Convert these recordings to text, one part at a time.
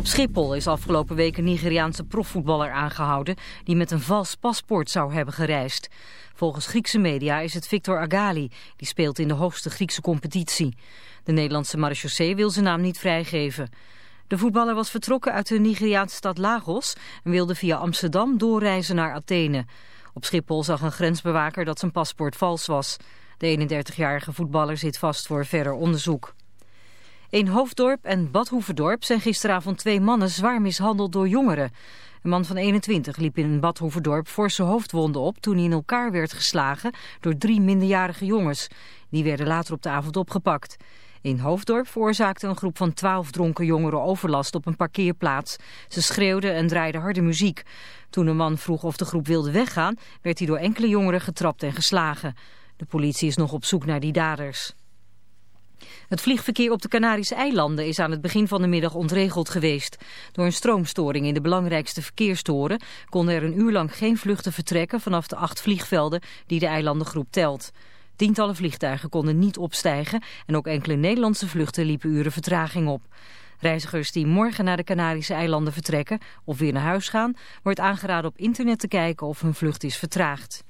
Op Schiphol is afgelopen week een Nigeriaanse profvoetballer aangehouden... die met een vals paspoort zou hebben gereisd. Volgens Griekse media is het Victor Agali, die speelt in de hoogste Griekse competitie. De Nederlandse marechaussee wil zijn naam niet vrijgeven. De voetballer was vertrokken uit de Nigeriaanse stad Lagos... en wilde via Amsterdam doorreizen naar Athene. Op Schiphol zag een grensbewaker dat zijn paspoort vals was. De 31-jarige voetballer zit vast voor verder onderzoek. In Hoofddorp en Badhoevedorp zijn gisteravond twee mannen zwaar mishandeld door jongeren. Een man van 21 liep in Badhoevedorp forse hoofdwonden op toen hij in elkaar werd geslagen door drie minderjarige jongens. Die werden later op de avond opgepakt. In Hoofddorp veroorzaakte een groep van twaalf dronken jongeren overlast op een parkeerplaats. Ze schreeuwden en draaiden harde muziek. Toen een man vroeg of de groep wilde weggaan, werd hij door enkele jongeren getrapt en geslagen. De politie is nog op zoek naar die daders. Het vliegverkeer op de Canarische eilanden is aan het begin van de middag ontregeld geweest. Door een stroomstoring in de belangrijkste verkeerstoren konden er een uur lang geen vluchten vertrekken vanaf de acht vliegvelden die de eilandengroep telt. Tientallen vliegtuigen konden niet opstijgen en ook enkele Nederlandse vluchten liepen uren vertraging op. Reizigers die morgen naar de Canarische eilanden vertrekken of weer naar huis gaan, wordt aangeraden op internet te kijken of hun vlucht is vertraagd.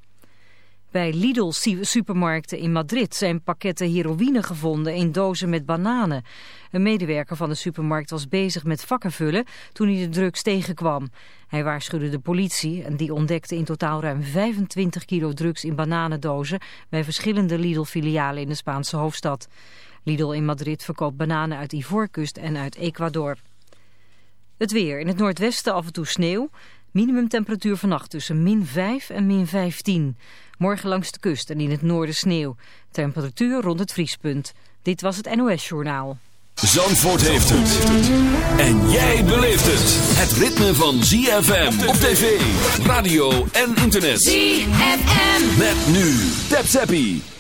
Bij Lidl-supermarkten in Madrid zijn pakketten heroïne gevonden in dozen met bananen. Een medewerker van de supermarkt was bezig met vakken vullen toen hij de drugs tegenkwam. Hij waarschuwde de politie en die ontdekte in totaal ruim 25 kilo drugs in bananendozen bij verschillende Lidl-filialen in de Spaanse hoofdstad. Lidl in Madrid verkoopt bananen uit Ivoorkust en uit Ecuador. Het weer. In het noordwesten af en toe sneeuw. Minimumtemperatuur vannacht tussen min 5 en min 15. Morgen langs de kust en in het noorden sneeuw. Temperatuur rond het vriespunt. Dit was het NOS Journaal. Zandvoort heeft het. En jij beleeft het. Het ritme van ZFM op tv, radio en internet. ZFM. Met nu. Tap Zappie.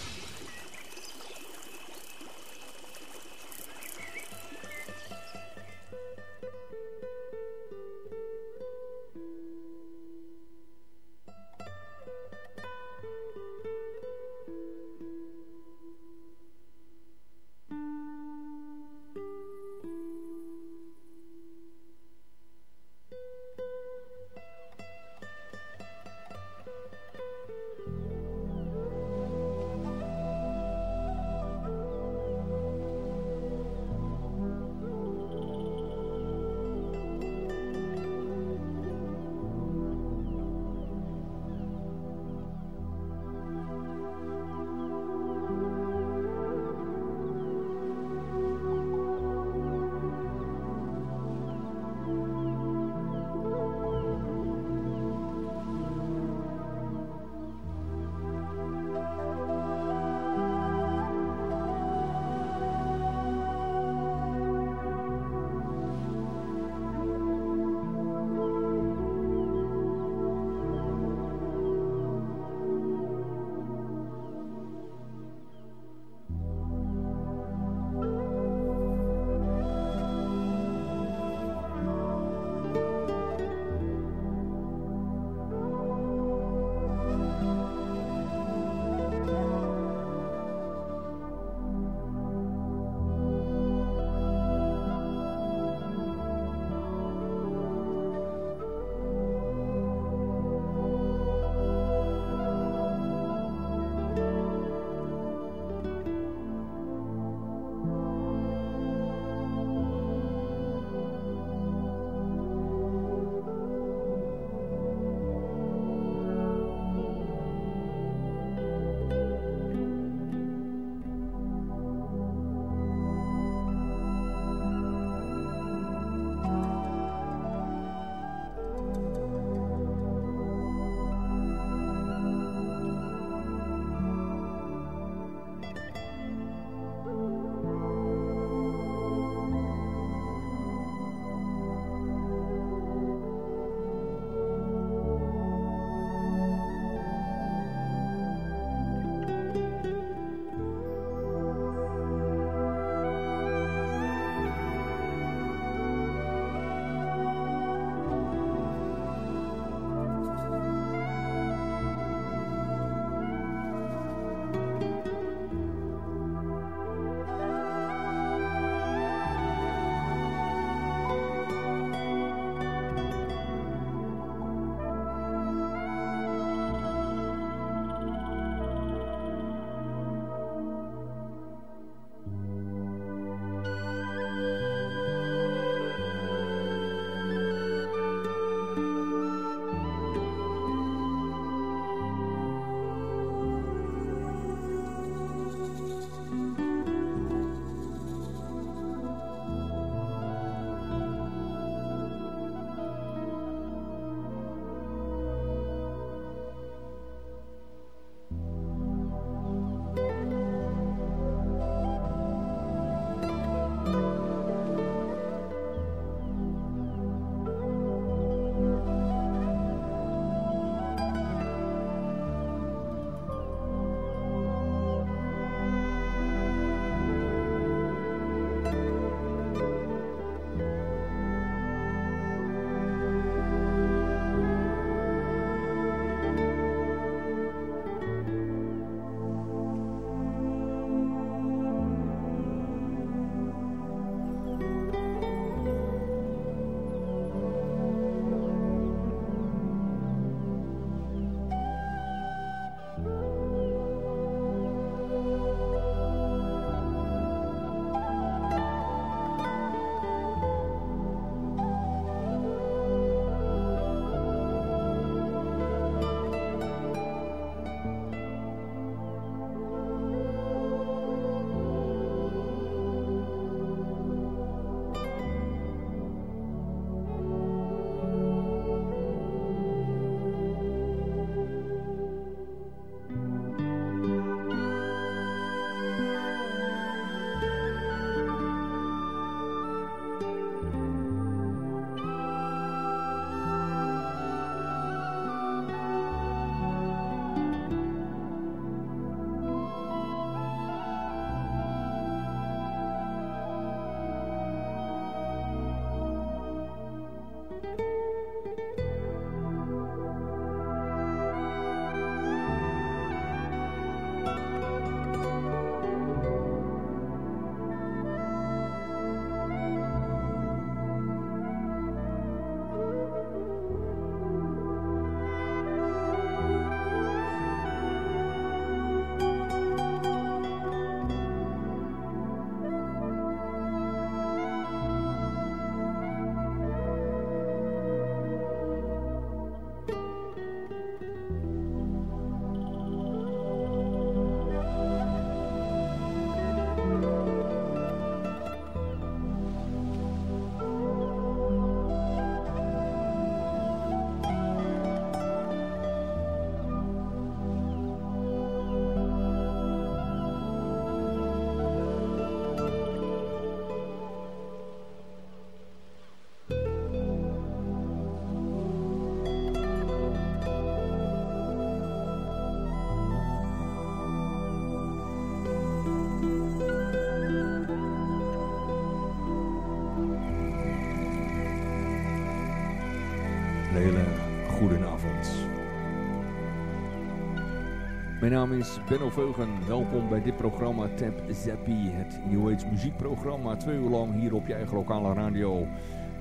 Mijn naam is Benno Veugen. Welkom bij dit programma Tap Zappie, het New Age muziekprogramma. Twee uur lang hier op je eigen lokale radio.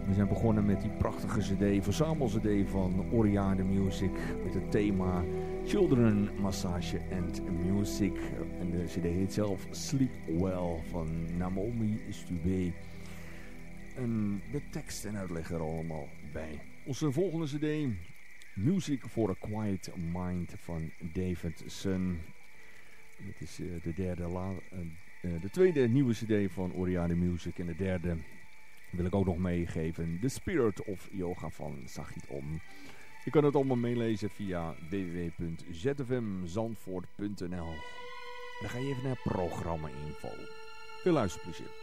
We zijn begonnen met die prachtige cd, verzamel-cd van Oriade Music. Met het thema Children Massage and Music. En de cd heet zelf Sleep Well van Naomi Stubé. En de tekst en uitleg er allemaal bij. Onze volgende cd, Music for a Quiet Mind van David Sun. Dit is uh, de derde la uh, de tweede nieuwe cd van Oriade Music. En de derde wil ik ook nog meegeven. The Spirit of Yoga van Sagit Om. Je kan het allemaal meelezen via www.zfmzandvoort.nl Dan ga je even naar programma info. Veel luisterplezier.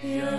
Yeah.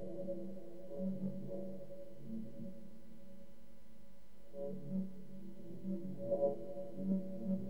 Thank you.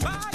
Bye.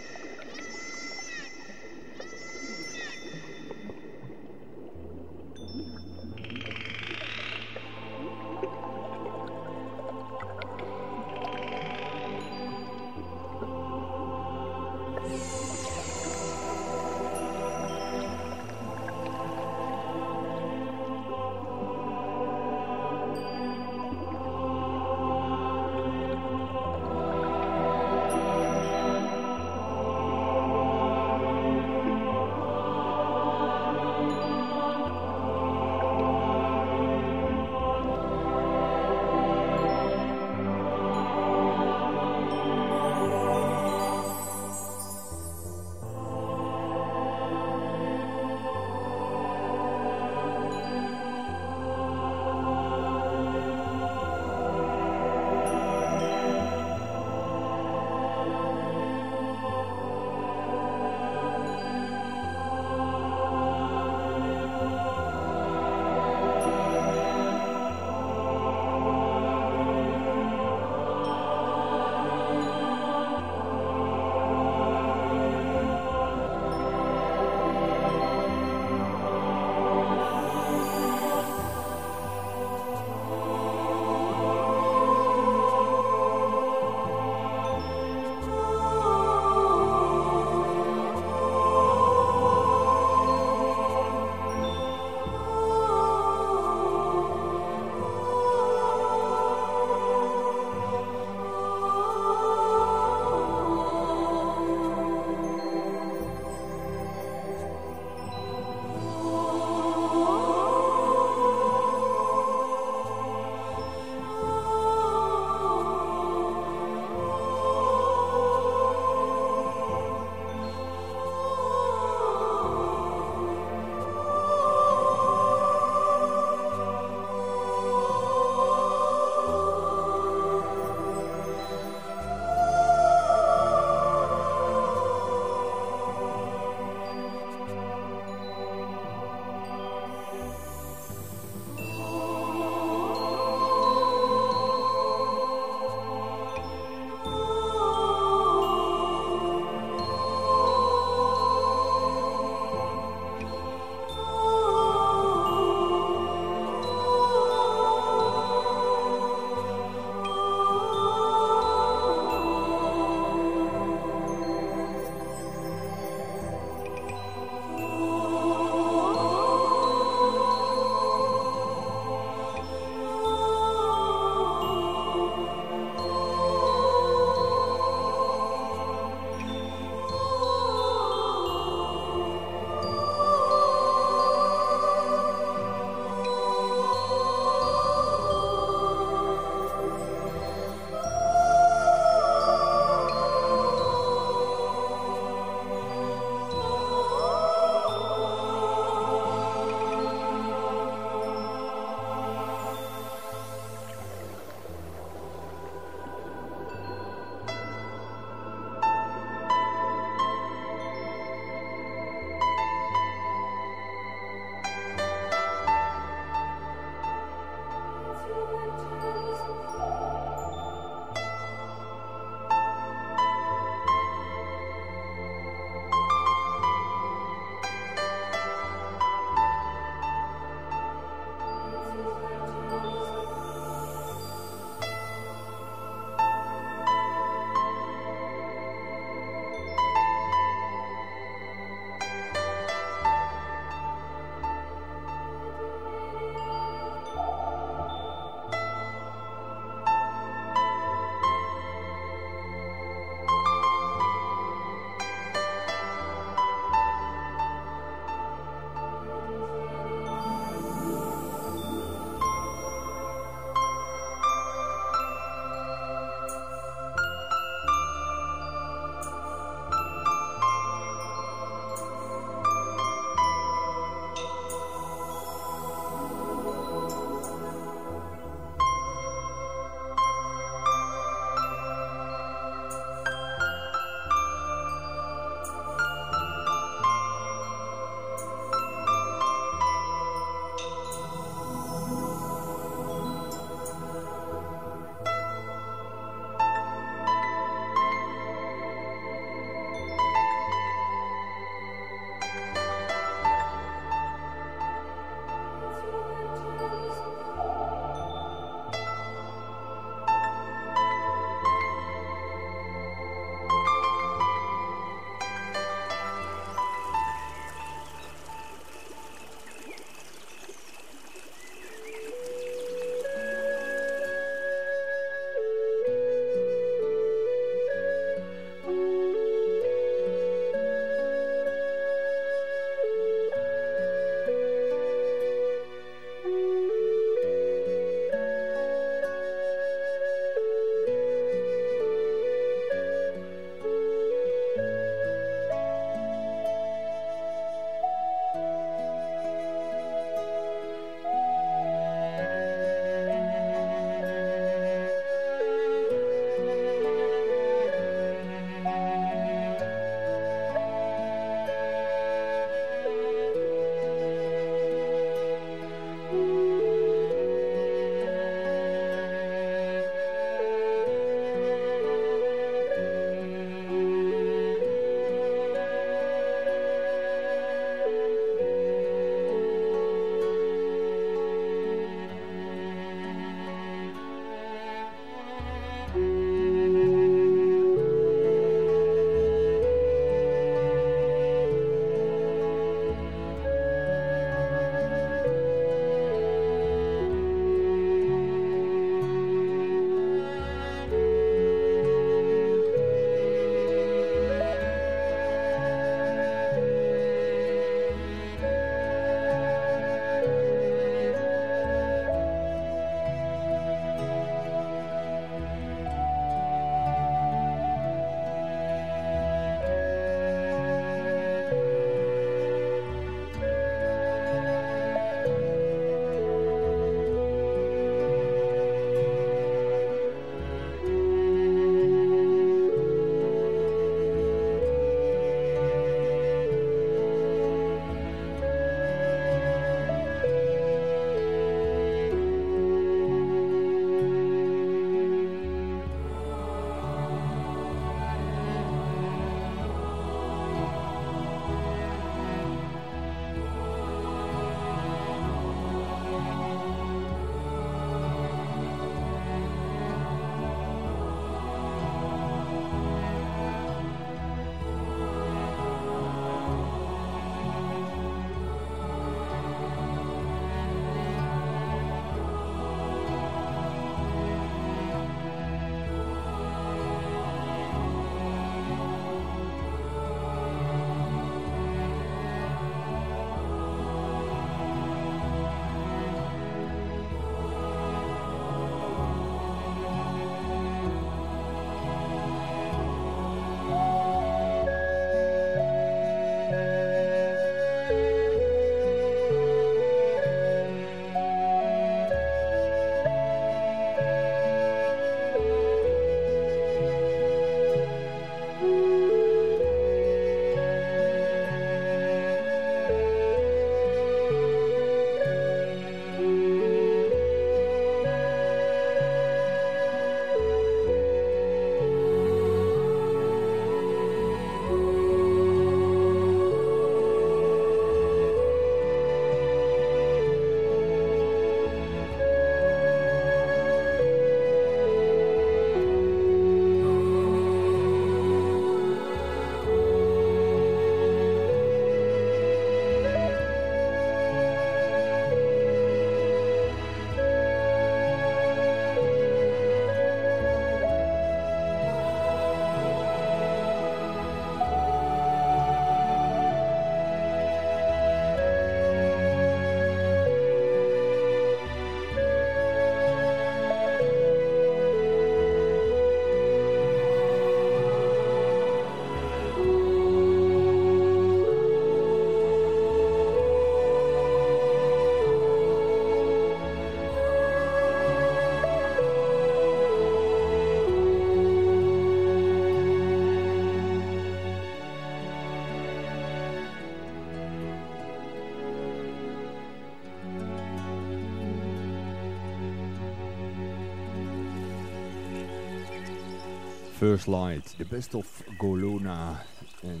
First Light, The Best of Golona. En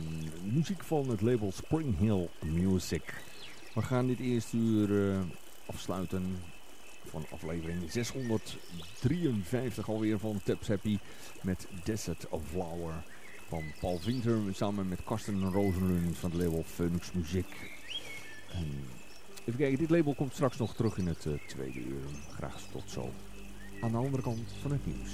muziek van het label Spring Hill Music. We gaan dit eerste uur uh, afsluiten van aflevering 653 alweer van Taps Happy met Desert of Flower van Paul Winter samen met Karsten Rozenlund van het label Phoenix Muziek. En even kijken, dit label komt straks nog terug in het uh, tweede uur. Graag tot zo. Aan de andere kant van het nieuws.